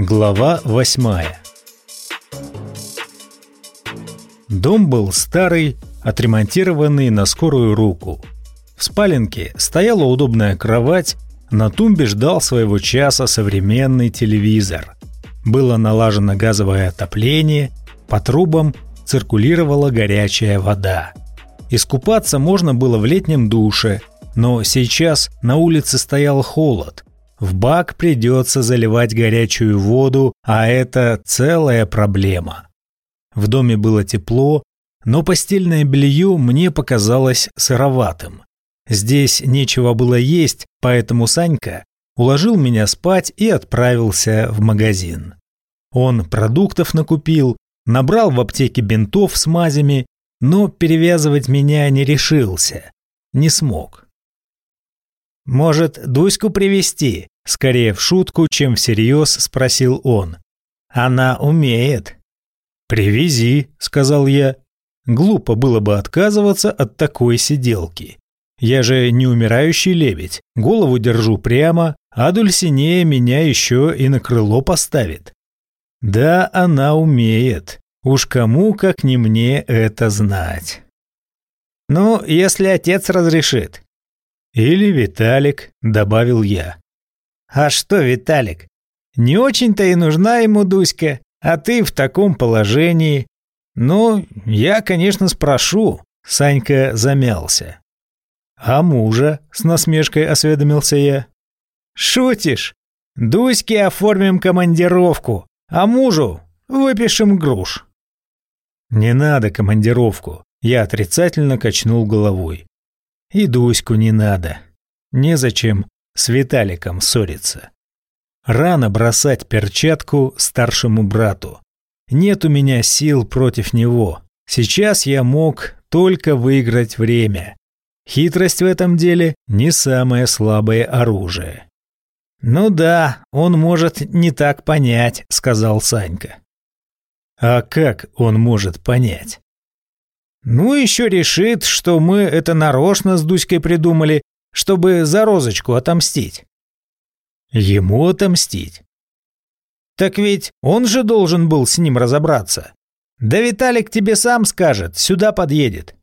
Глава восьмая Дом был старый, отремонтированный на скорую руку. В спаленке стояла удобная кровать, на тумбе ждал своего часа современный телевизор. Было налажено газовое отопление, по трубам циркулировала горячая вода. Искупаться можно было в летнем душе, но сейчас на улице стоял холод. В бак придется заливать горячую воду, а это целая проблема. В доме было тепло, но постельное белье мне показалось сыроватым. Здесь нечего было есть, поэтому Санька уложил меня спать и отправился в магазин. Он продуктов накупил, набрал в аптеке бинтов с мазями, но перевязывать меня не решился, не смог. «Может, Дуську привести? скорее в шутку, чем всерьез спросил он. «Она умеет». «Привези», — сказал я. Глупо было бы отказываться от такой сиделки. Я же не умирающий лебедь, голову держу прямо, а Дульсинея меня еще и на крыло поставит. Да, она умеет. Уж кому, как не мне, это знать. Ну, если отец разрешит. Или Виталик, добавил я. А что, Виталик? Не очень-то и нужна ему Дуська, а ты в таком положении. Ну, я, конечно, спрошу. Санька замялся. А мужа? С насмешкой осведомился я. Шутишь? Дуське оформим командировку, а мужу выпишем груш. Не надо командировку. Я отрицательно качнул головой. И Дуську не надо. Незачем с Виталиком ссориться. Рано бросать перчатку старшему брату. Нет у меня сил против него. Сейчас я мог только выиграть время. Хитрость в этом деле не самое слабое оружие. «Ну да, он может не так понять», — сказал Санька. «А как он может понять?» «Ну, еще решит, что мы это нарочно с Дуськой придумали, чтобы за розочку отомстить». «Ему отомстить?» «Так ведь он же должен был с ним разобраться. Да Виталик тебе сам скажет, сюда подъедет».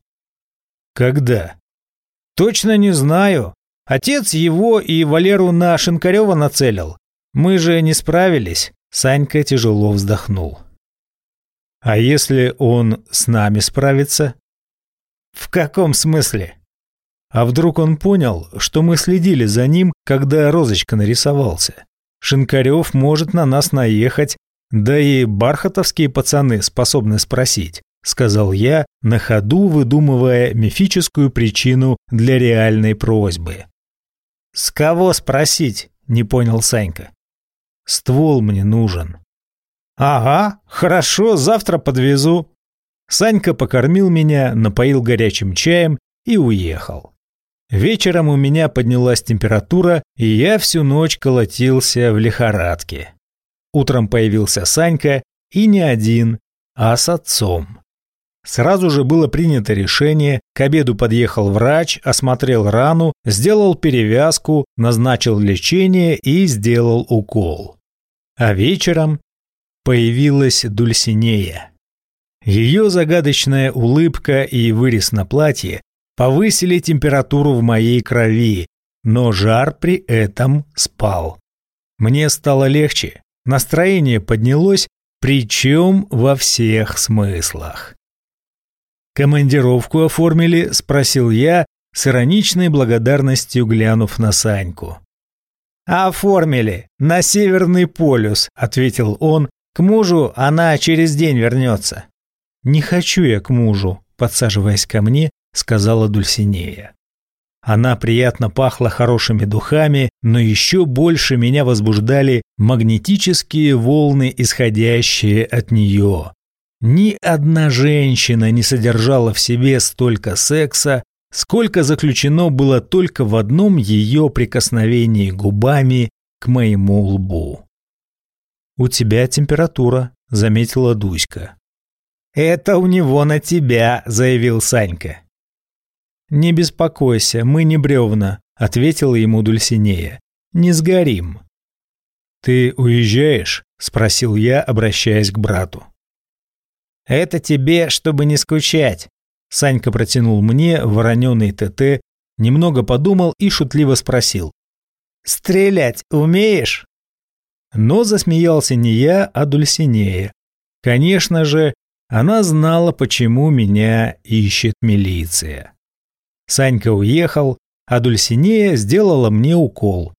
«Когда?» «Точно не знаю. Отец его и Валеру на Шинкарева нацелил. Мы же не справились». Санька тяжело вздохнул. «А если он с нами справится?» «В каком смысле?» А вдруг он понял, что мы следили за ним, когда розочка нарисовался? Шинкарев может на нас наехать, да и бархатовские пацаны способны спросить сказал я, на ходу выдумывая мифическую причину для реальной просьбы. «С кого спросить?» – не понял Санька. «Ствол мне нужен». «Ага, хорошо, завтра подвезу». Санька покормил меня, напоил горячим чаем и уехал. Вечером у меня поднялась температура, и я всю ночь колотился в лихорадке. Утром появился Санька, и не один, а с отцом. Сразу же было принято решение, к обеду подъехал врач, осмотрел рану, сделал перевязку, назначил лечение и сделал укол. А вечером появилась Дульсинея. Ее загадочная улыбка и вырез на платье повысили температуру в моей крови, но жар при этом спал. Мне стало легче, настроение поднялось, причем во всех смыслах. «Командировку оформили?» – спросил я, с ироничной благодарностью глянув на Саньку. «Оформили. На Северный полюс», – ответил он. «К мужу она через день вернется». «Не хочу я к мужу», – подсаживаясь ко мне, сказала Дульсинея. Она приятно пахла хорошими духами, но еще больше меня возбуждали магнетические волны, исходящие от нее. Ни одна женщина не содержала в себе столько секса, сколько заключено было только в одном ее прикосновении губами к моему лбу. «У тебя температура», — заметила Дуська. «Это у него на тебя», — заявил Санька. «Не беспокойся, мы не бревна», — ответила ему Дульсинея. «Не сгорим». «Ты уезжаешь?» – спросил я, обращаясь к брату. «Это тебе, чтобы не скучать», – Санька протянул мне вороненый ТТ, немного подумал и шутливо спросил. «Стрелять умеешь?» Но засмеялся не я, а Дульсинея. Конечно же, она знала, почему меня ищет милиция. Санька уехал, а Дульсинея сделала мне укол.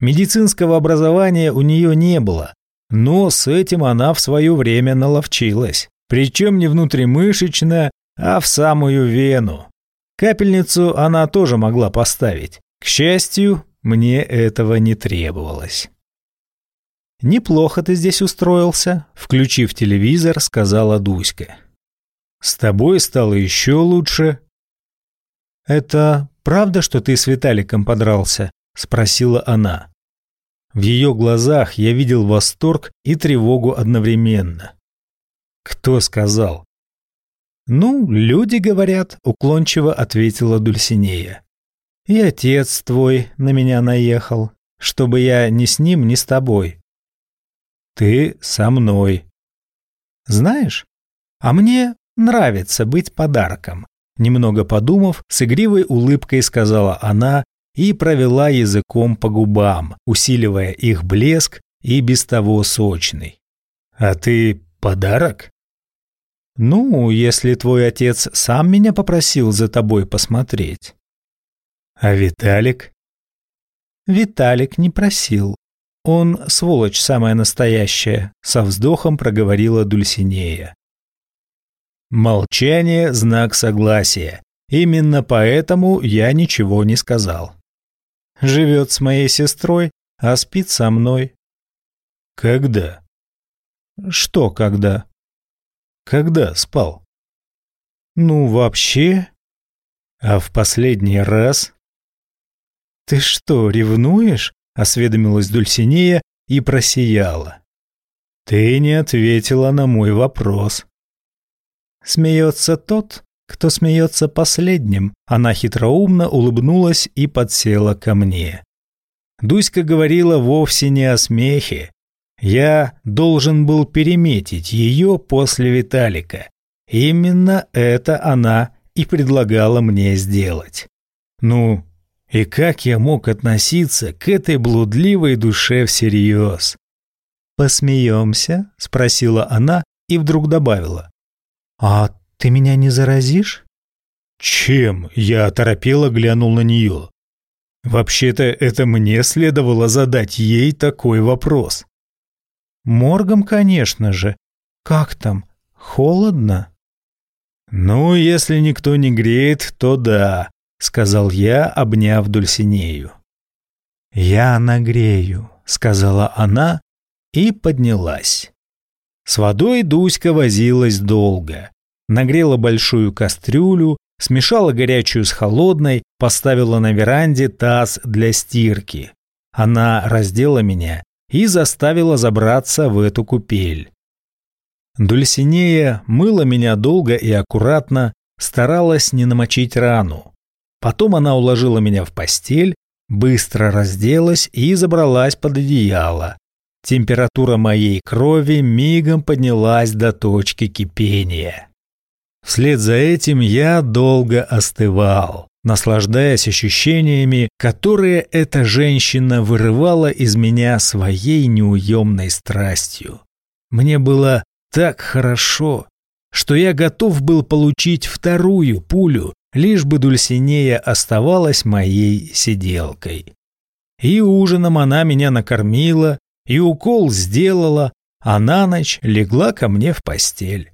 Медицинского образования у нее не было, но с этим она в свое время наловчилась. Причем не внутримышечно, а в самую вену. Капельницу она тоже могла поставить. К счастью, мне этого не требовалось. «Неплохо ты здесь устроился», – включив телевизор, сказала Дуська. «С тобой стало еще лучше». «Это правда, что ты с Виталиком подрался?» – спросила она. В ее глазах я видел восторг и тревогу одновременно. «Кто сказал?» «Ну, люди говорят», – уклончиво ответила Дульсинея. «И отец твой на меня наехал, чтобы я ни с ним, ни с тобой. Ты со мной. Знаешь, а мне нравится быть подарком. Немного подумав, с игривой улыбкой сказала она и провела языком по губам, усиливая их блеск и без того сочный. «А ты подарок?» «Ну, если твой отец сам меня попросил за тобой посмотреть». «А Виталик?» «Виталик не просил. «Он сволочь самая настоящая», — со вздохом проговорила Дульсинея. Молчание — знак согласия. Именно поэтому я ничего не сказал. Живет с моей сестрой, а спит со мной. Когда? Что когда? Когда спал? Ну, вообще. А в последний раз? Ты что, ревнуешь? Осведомилась Дульсинея и просияла. «Ты не ответила на мой вопрос». «Смеется тот, кто смеется последним», она хитроумно улыбнулась и подсела ко мне. Дуська говорила вовсе не о смехе. Я должен был переметить ее после Виталика. Именно это она и предлагала мне сделать. Ну, и как я мог относиться к этой блудливой душе всерьез? «Посмеемся?» – спросила она и вдруг добавила. «А ты меня не заразишь?» «Чем?» – я оторопело глянул на нее. Вообще-то это мне следовало задать ей такой вопрос. «Моргом, конечно же. Как там? Холодно?» «Ну, если никто не греет, то да», — сказал я, обняв Дульсинею. «Я нагрею», — сказала она и поднялась. С водой Дуська возилась долго. Нагрела большую кастрюлю, смешала горячую с холодной, поставила на веранде таз для стирки. Она раздела меня и заставила забраться в эту купель. Дульсинея мыла меня долго и аккуратно, старалась не намочить рану. Потом она уложила меня в постель, быстро разделась и забралась под одеяло. Температура моей крови мигом поднялась до точки кипения. Вслед за этим я долго остывал, наслаждаясь ощущениями, которые эта женщина вырывала из меня своей неуемной страстью. Мне было так хорошо, что я готов был получить вторую пулю лишь бы Дульсинея оставалась моей сиделкой. И ужином она меня накормила, и укол сделала, а на ночь легла ко мне в постель.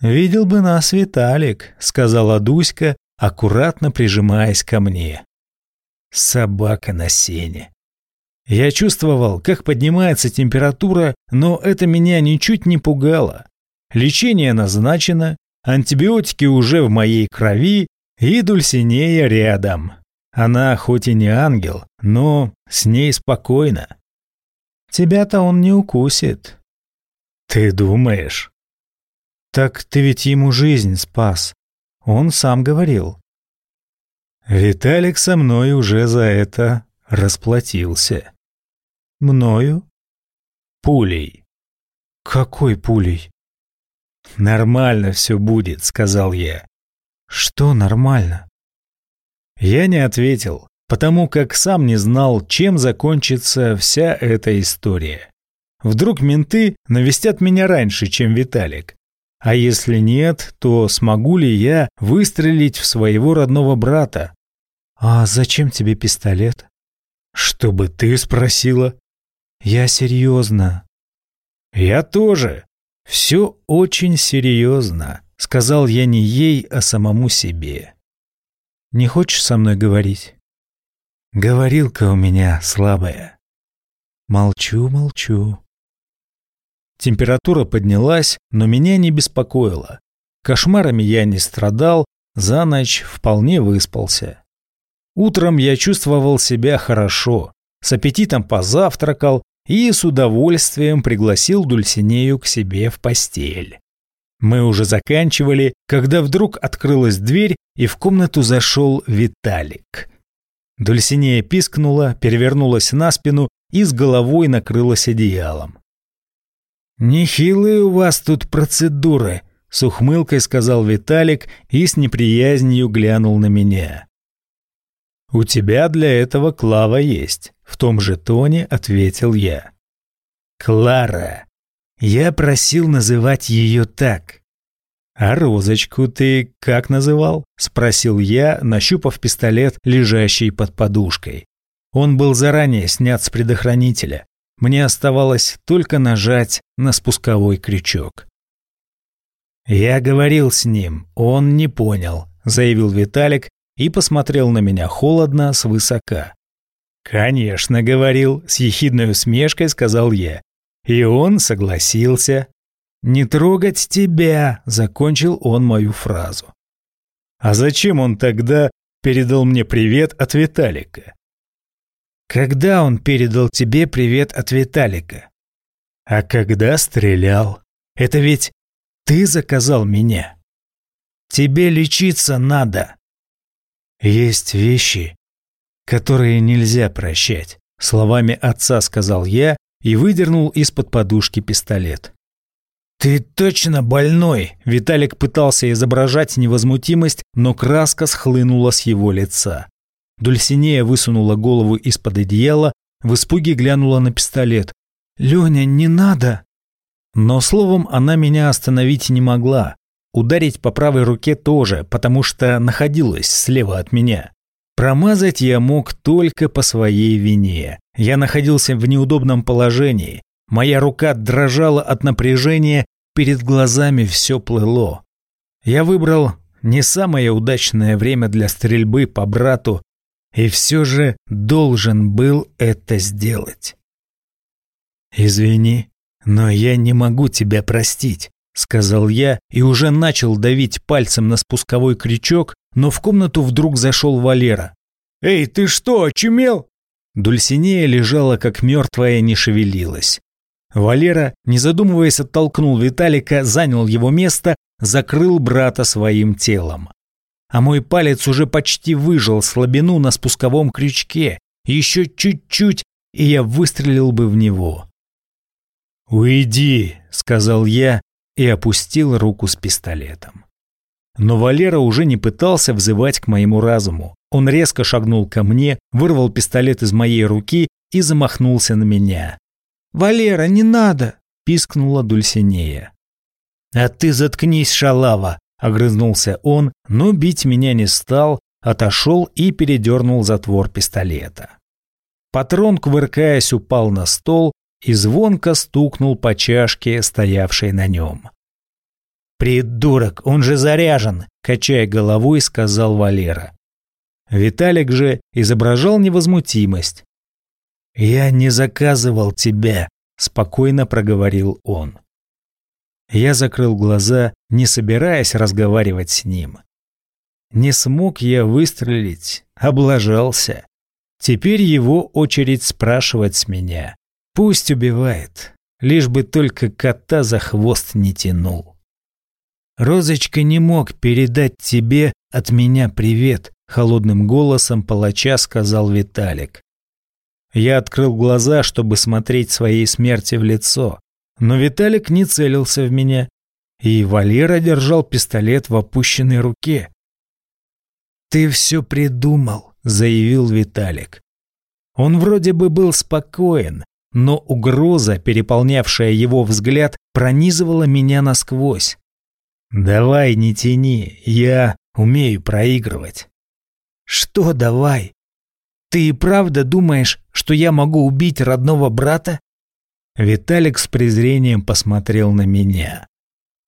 «Видел бы нас Виталик», — сказала Дуська, аккуратно прижимаясь ко мне. Собака на сене. Я чувствовал, как поднимается температура, но это меня ничуть не пугало. Лечение назначено, Антибиотики уже в моей крови, и Дульсинея рядом. Она хоть и не ангел, но с ней спокойно. Тебя-то он не укусит. Ты думаешь? Так ты ведь ему жизнь спас. Он сам говорил. Виталик со мной уже за это расплатился. Мною? Пулей. Какой пулей? Нормально все будет, сказал я. Что нормально? Я не ответил, потому как сам не знал, чем закончится вся эта история. Вдруг менты навестят меня раньше, чем Виталик. А если нет, то смогу ли я выстрелить в своего родного брата? А зачем тебе пистолет? Чтобы ты спросила. Я серьезно. Я тоже. Все очень серьезно, сказал я не ей, а самому себе. Не хочешь со мной говорить? Говорилка у меня слабая. Молчу, молчу. Температура поднялась, но меня не беспокоило. Кошмарами я не страдал, за ночь вполне выспался. Утром я чувствовал себя хорошо, с аппетитом позавтракал и с удовольствием пригласил Дульсинею к себе в постель. Мы уже заканчивали, когда вдруг открылась дверь, и в комнату зашел Виталик. Дульсинея пискнула, перевернулась на спину и с головой накрылась одеялом. «Нехилые у вас тут процедуры», — с ухмылкой сказал Виталик и с неприязнью глянул на меня. «У тебя для этого Клава есть», — в том же тоне ответил я. «Клара. Я просил называть ее так». «А розочку ты как называл?» — спросил я, нащупав пистолет, лежащий под подушкой. Он был заранее снят с предохранителя. Мне оставалось только нажать на спусковой крючок. «Я говорил с ним, он не понял», — заявил Виталик и посмотрел на меня холодно, свысока. «Конечно, говорил», — с ехидной усмешкой сказал я. И он согласился. «Не трогать тебя», — закончил он мою фразу. «А зачем он тогда передал мне привет от Виталика?» Когда он передал тебе привет от Виталика? А когда стрелял? Это ведь ты заказал меня. Тебе лечиться надо. Есть вещи, которые нельзя прощать, словами отца сказал я и выдернул из-под подушки пистолет. «Ты точно больной!» Виталик пытался изображать невозмутимость, но краска схлынула с его лица. Дульсинея высунула голову из-под одеяла, в испуге глянула на пистолет. «Леня, не надо!» Но словом она меня остановить не могла. Ударить по правой руке тоже, потому что находилась слева от меня. Промазать я мог только по своей вине. Я находился в неудобном положении. Моя рука дрожала от напряжения, перед глазами все плыло. Я выбрал не самое удачное время для стрельбы по брату, и все же должен был это сделать. «Извини, но я не могу тебя простить», — сказал я и уже начал давить пальцем на спусковой крючок, но в комнату вдруг зашел Валера. «Эй, ты что, очумел?» Дульсинея лежала как мертвая, не шевелилась. Валера, не задумываясь, оттолкнул Виталика, занял его место, закрыл брата своим телом а мой палец уже почти выжил слабину на спусковом крючке. Еще чуть-чуть, и я выстрелил бы в него. «Уйди», — сказал я и опустил руку с пистолетом. Но Валера уже не пытался взывать к моему разуму. Он резко шагнул ко мне, вырвал пистолет из моей руки и замахнулся на меня. «Валера, не надо!» – пискнула Дульсинея. «А ты заткнись, шалава!» Огрызнулся он, но бить меня не стал, отошел и передернул затвор пистолета. Патрон, кувыркаясь, упал на стол и звонко стукнул по чашке, стоявшей на нем. «Придурок, он же заряжен!» – качая головой, сказал Валера. Виталик же изображал невозмутимость. «Я не заказывал тебя», – спокойно проговорил он. Я закрыл глаза, не собираясь разговаривать с ним. Не смог я выстрелить, облажался. Теперь его очередь спрашивать с меня. Пусть убивает, лишь бы только кота за хвост не тянул. Розочка не мог передать тебе от меня привет, холодным голосом палача сказал Виталик. Я открыл глаза, чтобы смотреть своей смерти в лицо, но Виталик не целился в меня, и Валера держал пистолет в опущенной руке. «Ты все придумал», — заявил Виталик. Он вроде бы был спокоен, но угроза, переполнявшая его взгляд, пронизывала меня насквозь. «Давай, не тяни, я умею проигрывать». «Что давай? Ты и правда думаешь, что я могу убить родного брата?» Виталик с презрением посмотрел на меня.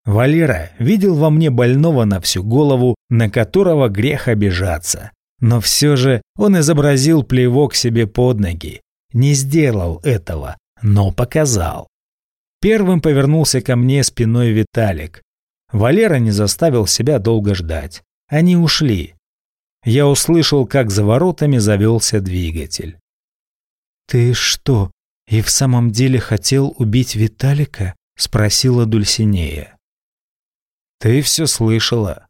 Валера видел во мне больного на всю голову, на которого грех обижаться. Но все же он изобразил плевок себе под ноги. Не сделал этого, но показал. Первым повернулся ко мне спиной Виталик. Валера не заставил себя долго ждать. Они ушли. Я услышал, как за воротами завелся двигатель. «Ты что, и в самом деле хотел убить Виталика?» — спросила Дульсинея. Ты все слышала.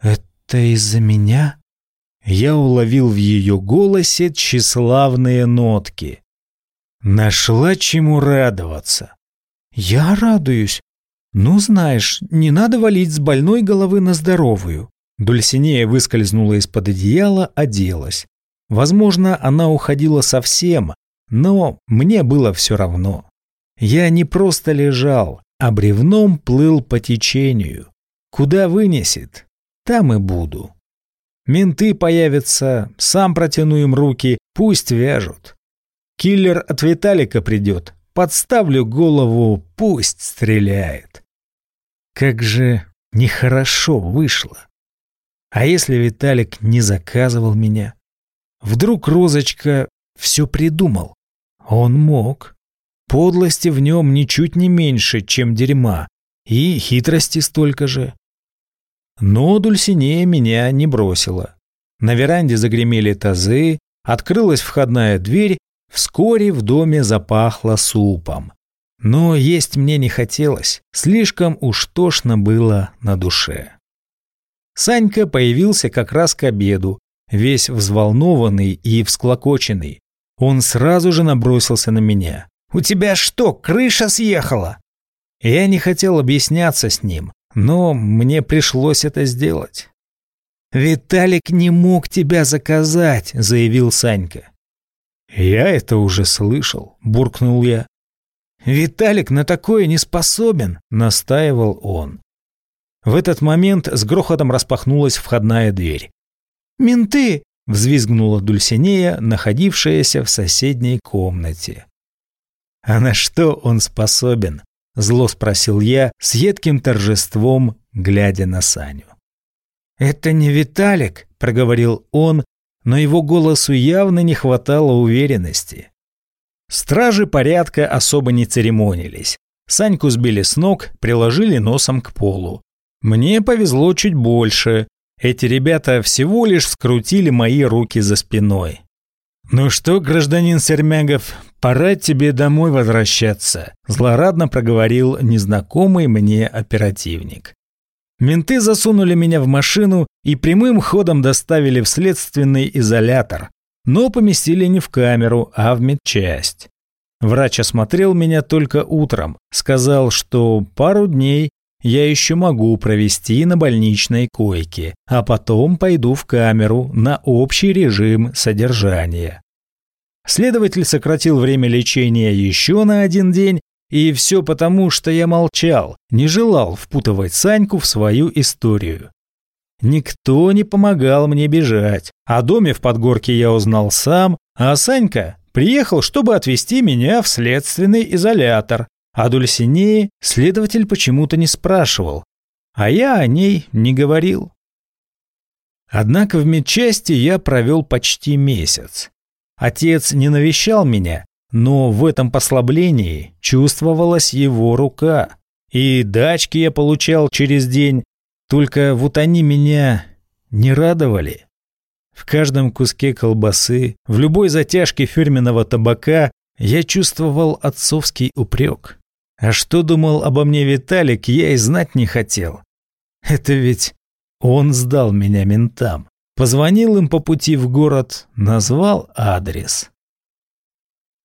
Это из-за меня? Я уловил в ее голосе тщеславные нотки. Нашла чему радоваться. Я радуюсь. Ну, знаешь, не надо валить с больной головы на здоровую. Дульсинея выскользнула из-под одеяла, оделась. Возможно, она уходила совсем, но мне было все равно. Я не просто лежал, а бревном плыл по течению. Куда вынесет, там и буду. Менты появятся, сам протяну им руки, пусть вяжут. Киллер от Виталика придет, подставлю голову, пусть стреляет. Как же нехорошо вышло. А если Виталик не заказывал меня? Вдруг Розочка все придумал? Он мог. Подлости в нем ничуть не меньше, чем дерьма, и хитрости столько же. Но Дульсинея меня не бросила. На веранде загремели тазы, открылась входная дверь, вскоре в доме запахло супом. Но есть мне не хотелось, слишком уж тошно было на душе. Санька появился как раз к обеду, весь взволнованный и всклокоченный. Он сразу же набросился на меня. У тебя что, крыша съехала?» Я не хотел объясняться с ним, но мне пришлось это сделать. «Виталик не мог тебя заказать», — заявил Санька. «Я это уже слышал», — буркнул я. «Виталик на такое не способен», — настаивал он. В этот момент с грохотом распахнулась входная дверь. «Менты!» — взвизгнула Дульсинея, находившаяся в соседней комнате. «А на что он способен?» – зло спросил я с едким торжеством, глядя на Саню. «Это не Виталик», – проговорил он, но его голосу явно не хватало уверенности. Стражи порядка особо не церемонились. Саньку сбили с ног, приложили носом к полу. Мне повезло чуть больше. Эти ребята всего лишь скрутили мои руки за спиной. «Ну что, гражданин Сермягов, пора тебе домой возвращаться», – злорадно проговорил незнакомый мне оперативник. Менты засунули меня в машину и прямым ходом доставили в следственный изолятор, но поместили не в камеру, а в медчасть. Врач осмотрел меня только утром, сказал, что пару дней я еще могу провести на больничной койке, а потом пойду в камеру на общий режим содержания. Следователь сократил время лечения еще на один день, и все потому, что я молчал, не желал впутывать Саньку в свою историю. Никто не помогал мне бежать. О доме в Подгорке я узнал сам, а Санька приехал, чтобы отвезти меня в следственный изолятор, а Дульсинеи следователь почему-то не спрашивал, а я о ней не говорил. Однако в медчасти я провел почти месяц. Отец не навещал меня, но в этом послаблении чувствовалась его рука. И дачки я получал через день, только вот они меня не радовали. В каждом куске колбасы, в любой затяжке фирменного табака я чувствовал отцовский упрек. А что думал обо мне Виталик, я и знать не хотел. Это ведь он сдал меня ментам. Позвонил им по пути в город, назвал адрес.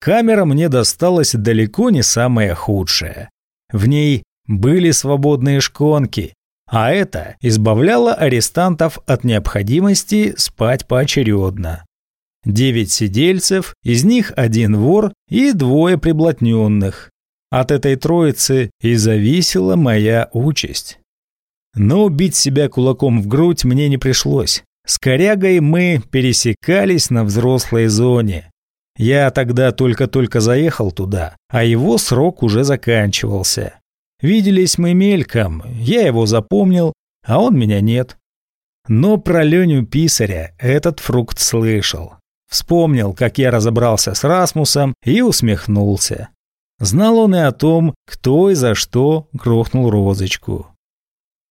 камера мне досталась далеко не самая худшая. В ней были свободные шконки, а это избавляло арестантов от необходимости спать поочередно. Девять сидельцев, из них один вор и двое приблотненных. От этой троицы и зависела моя участь. Но бить себя кулаком в грудь мне не пришлось. С корягой мы пересекались на взрослой зоне. Я тогда только-только заехал туда, а его срок уже заканчивался. Виделись мы мельком, я его запомнил, а он меня нет. Но про Леню Писаря этот фрукт слышал. Вспомнил, как я разобрался с Расмусом и усмехнулся. Знал он и о том, кто и за что грохнул розочку.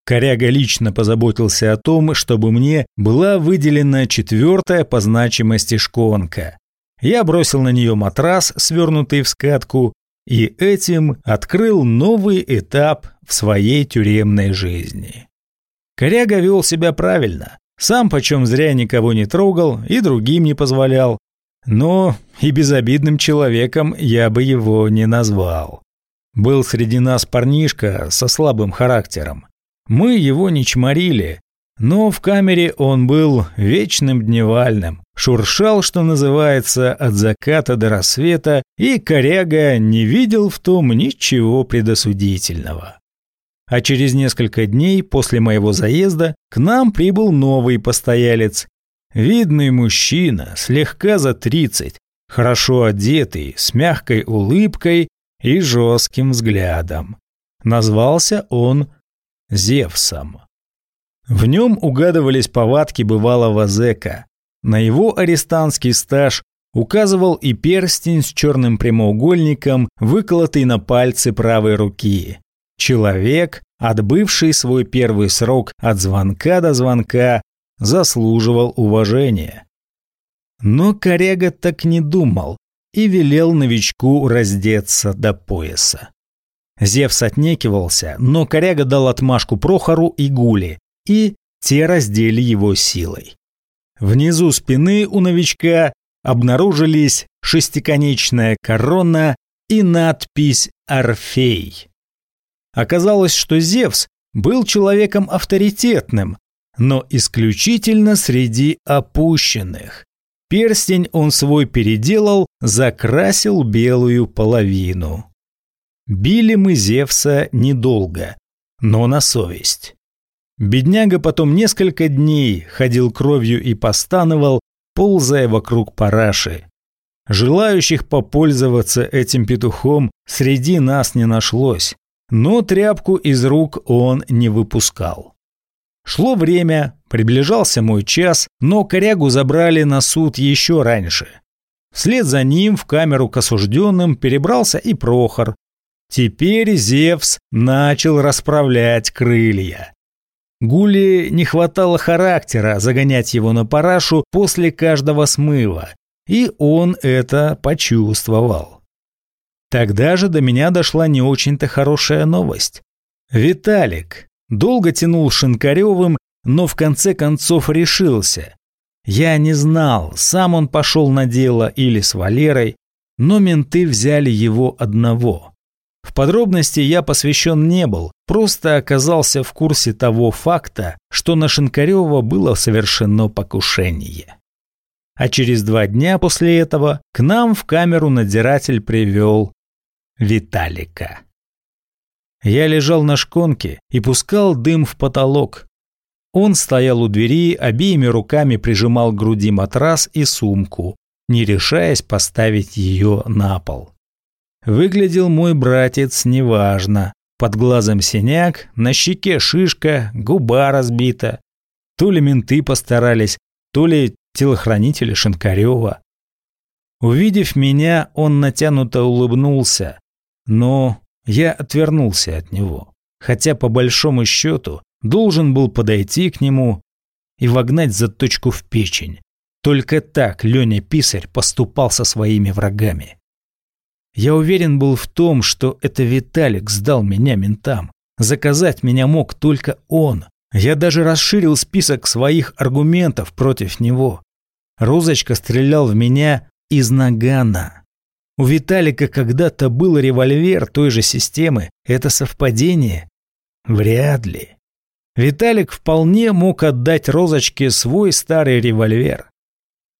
Коряга лично позаботился о том, чтобы мне была выделена четвертая по значимости шконка. Я бросил на нее матрас, свернутый в скатку, и этим открыл новый этап в своей тюремной жизни. Коряга вел себя правильно, сам почем зря никого не трогал и другим не позволял, но и безобидным человеком я бы его не назвал. Был среди нас парнишка со слабым характером. Мы его не чморили, но в камере он был вечным дневальным, шуршал, что называется, от заката до рассвета, и коряга не видел в том ничего предосудительного. А через несколько дней после моего заезда к нам прибыл новый постоялец. Видный мужчина, слегка за тридцать, хорошо одетый, с мягкой улыбкой и жестким взглядом. Назвался он Зевсом. В нем угадывались повадки бывалого зэка. На его арестантский стаж указывал и перстень с черным прямоугольником, выколотый на пальце правой руки. Человек, отбывший свой первый срок от звонка до звонка, заслуживал уважения. Но Корега так не думал и велел новичку раздеться до пояса. Зевс отнекивался, но коряга дал отмашку Прохору и Гуле, и те раздели его силой. Внизу спины у новичка обнаружились шестиконечная корона и надпись «Орфей». Оказалось, что Зевс был человеком авторитетным, но исключительно среди опущенных. Перстень он свой переделал, закрасил белую половину. Били мы Зевса недолго, но на совесть. Бедняга потом несколько дней ходил кровью и постановал, ползая вокруг параши. Желающих попользоваться этим петухом среди нас не нашлось, но тряпку из рук он не выпускал. Шло время, приближался мой час, но корягу забрали на суд еще раньше. Вслед за ним в камеру к осужденным перебрался и Прохор, Теперь Зевс начал расправлять крылья. Гуле не хватало характера загонять его на парашу после каждого смыва, и он это почувствовал. Тогда же до меня дошла не очень-то хорошая новость. Виталик долго тянул Шинкаревым, но в конце концов решился. Я не знал, сам он пошел на дело или с Валерой, но менты взяли его одного. В подробности я посвящен не был, просто оказался в курсе того факта, что на Шинкарева было совершено покушение. А через два дня после этого к нам в камеру надзиратель привел Виталика. Я лежал на шконке и пускал дым в потолок. Он стоял у двери, обеими руками прижимал к груди матрас и сумку, не решаясь поставить ее на пол. Выглядел мой братец неважно. Под глазом синяк, на щеке шишка, губа разбита. То ли менты постарались, то ли телохранители Шинкарева. Увидев меня, он натянуто улыбнулся, но я отвернулся от него, хотя по большому счету должен был подойти к нему и вогнать заточку в печень. Только так Леня Писарь поступал со своими врагами. Я уверен был в том, что это Виталик сдал меня ментам. Заказать меня мог только он. Я даже расширил список своих аргументов против него. Розочка стрелял в меня из нагана. У Виталика когда-то был револьвер той же системы. Это совпадение? Вряд ли. Виталик вполне мог отдать Розочке свой старый револьвер.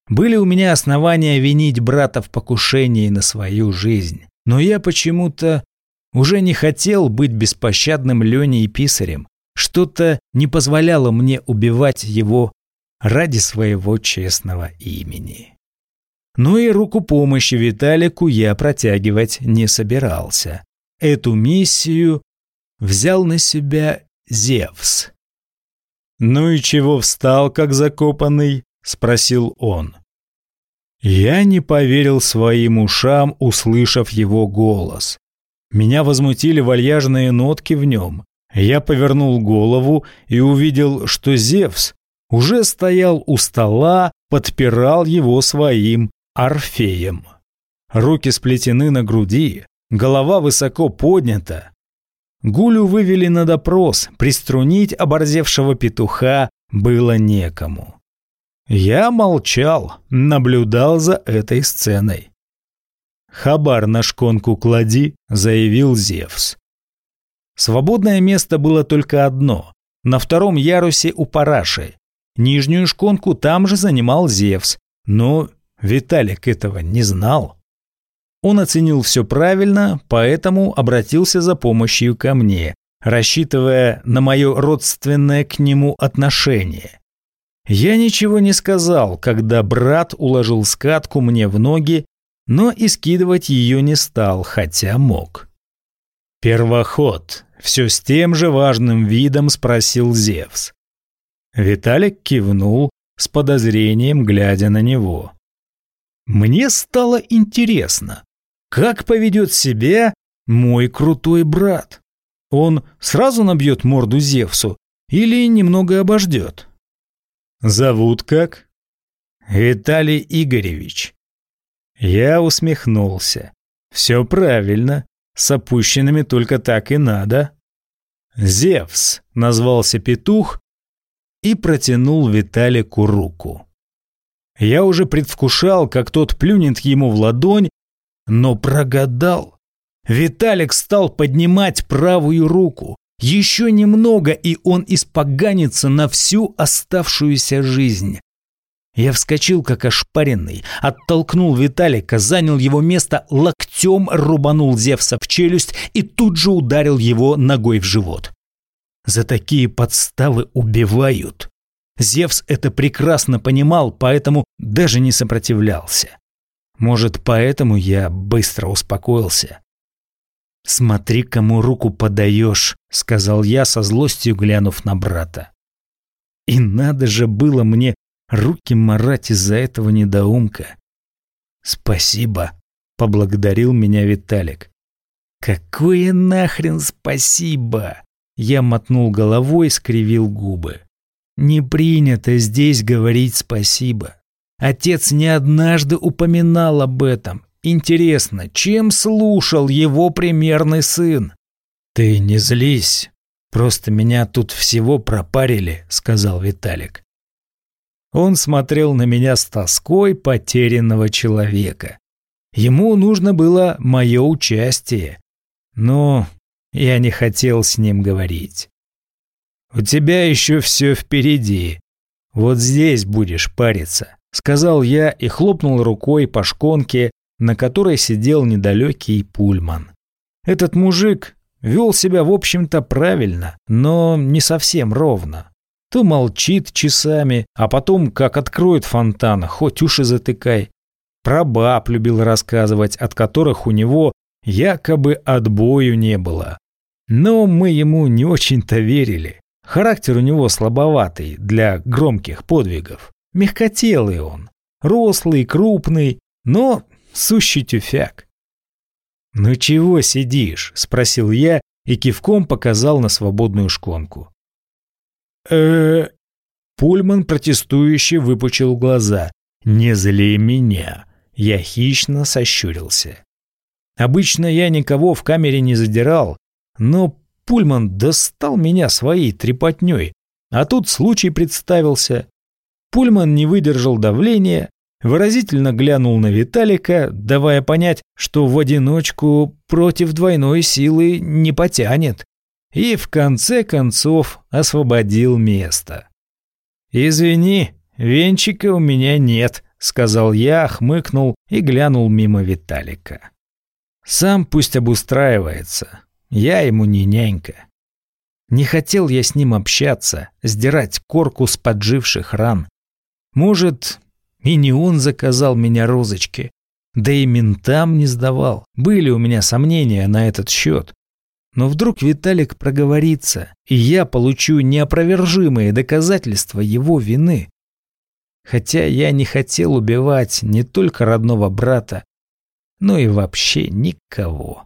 Были у меня основания винить брата в покушении на свою жизнь. Но я почему-то уже не хотел быть беспощадным Леней и Писарем. Что-то не позволяло мне убивать его ради своего честного имени. Но и руку помощи Виталику я протягивать не собирался. Эту миссию взял на себя Зевс. «Ну и чего встал, как закопанный?» – спросил он. Я не поверил своим ушам, услышав его голос. Меня возмутили вальяжные нотки в нем. Я повернул голову и увидел, что Зевс уже стоял у стола, подпирал его своим Орфеем. Руки сплетены на груди, голова высоко поднята. Гулю вывели на допрос, приструнить оборзевшего петуха было некому. Я молчал, наблюдал за этой сценой. «Хабар на шконку клади», — заявил Зевс. Свободное место было только одно, на втором ярусе у параши. Нижнюю шконку там же занимал Зевс, но Виталик этого не знал. Он оценил все правильно, поэтому обратился за помощью ко мне, рассчитывая на мое родственное к нему отношение. Я ничего не сказал, когда брат уложил скатку мне в ноги, но и скидывать ее не стал, хотя мог. «Первоход», — все с тем же важным видом спросил Зевс. Виталик кивнул, с подозрением глядя на него. Мне стало интересно, как поведет себя мой крутой брат. Он сразу набьет морду Зевсу или немного обождет? Зовут как? Виталий Игоревич. Я усмехнулся. Все правильно, с опущенными только так и надо. Зевс назвался петух и протянул Виталику руку. Я уже предвкушал, как тот плюнет ему в ладонь, но прогадал. Виталик стал поднимать правую руку. Еще немного, и он испоганится на всю оставшуюся жизнь. Я вскочил, как ошпаренный, оттолкнул Виталика, занял его место, локтем рубанул Зевса в челюсть и тут же ударил его ногой в живот. За такие подставы убивают. Зевс это прекрасно понимал, поэтому даже не сопротивлялся. Может, поэтому я быстро успокоился. «Смотри, кому руку подаешь», — сказал я со злостью, глянув на брата. И надо же было мне руки марать из-за этого недоумка. «Спасибо», — поблагодарил меня Виталик. «Какое нахрен спасибо?» Я мотнул головой, скривил губы. Не принято здесь говорить спасибо. Отец не однажды упоминал об этом. Интересно, чем слушал его примерный сын? Ты не злись. Просто меня тут всего пропарили, сказал Виталик. Он смотрел на меня с тоской потерянного человека. Ему нужно было мое участие. Но я не хотел с ним говорить. «У тебя еще все впереди. Вот здесь будешь париться», — сказал я и хлопнул рукой по шконке, на которой сидел недалекий пульман. Этот мужик вел себя, в общем-то, правильно, но не совсем ровно. То молчит часами, а потом, как откроет фонтан, хоть уши затыкай. Про баб любил рассказывать, от которых у него якобы отбою не было. Но мы ему не очень-то верили. Характер у него слабоватый для громких подвигов. Мягкотелый он, рослый, крупный, но сущий тюфяк. «Ну чего сидишь?» – спросил я и кивком показал на свободную шконку. э Пульман протестующе выпучил глаза. «Не зли меня!» Я хищно сощурился. Обычно я никого в камере не задирал, но Пульман достал меня своей трепотней, а тут случай представился. Пульман не выдержал давления, выразительно глянул на Виталика, давая понять, что в одиночку против двойной силы не потянет, и в конце концов освободил место. «Извини, венчика у меня нет», — сказал я, хмыкнул и глянул мимо Виталика. «Сам пусть обустраивается, я ему не нянька». Не хотел я с ним общаться, сдирать корку с подживших ран. Может, и не он заказал меня розочки. Да и ментам не сдавал. Были у меня сомнения на этот счет. Но вдруг Виталик проговорится, и я получу неопровержимые доказательства его вины. Хотя я не хотел убивать не только родного брата, но и вообще никого.